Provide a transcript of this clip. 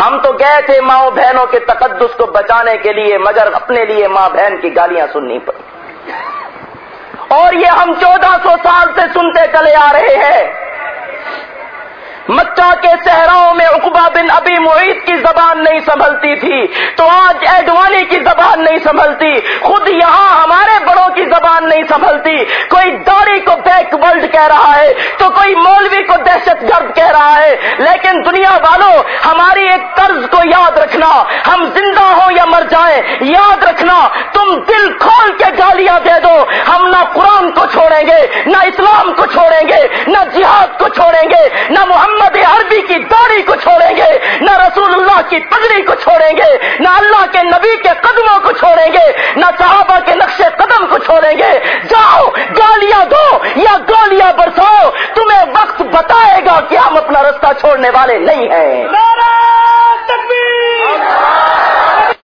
ہم تو گئے تھے ماں بہنوں کے تقدس کو بچانے کے لیے، مگر اپنے لیے ماں بہن کی گالیاں سننی پڑی اور یہ ہم چودہ سو سال سے سنتے چلے آ رہے ہیں۔ مکہ کے صحراؤں میں اقبا بن ابی معیت کی زبان نہیں سنبھلتی تھی، تو آج ایڈوانی کی زبان نہیں سنبھلتی۔ خود یہاں ہمارے بڑوں کی زبان نہیں سنبھلتی۔ کوئی داڑھی کو بیک ورلڈ کہہ رہا ہے، تو کوئی مولوی کو دہشت گرد کہہ رہا ہے۔ لیکن دنیا والوں ہماری ایک طرز کو یاد رکھنا۔ ہم زندہ ہوں یا مر جائیں، یاد رکھنا۔ تم دل کھول کے گالیاں دے دو۔ ہم نہ قرآن کو چھوڑیں گے، نہ اسلام کو چھوڑیں گے، نہ جہاد کو چھوڑیں گے، نہ محمد محمد عربی کی داڑھی کو چھوڑیں گے، نہ رسول اللہ کی پگڑی کو چھوڑیں گے، نہ اللہ کے نبی کے اپنا رستہ چھوڑنے والے نہیں ہیں۔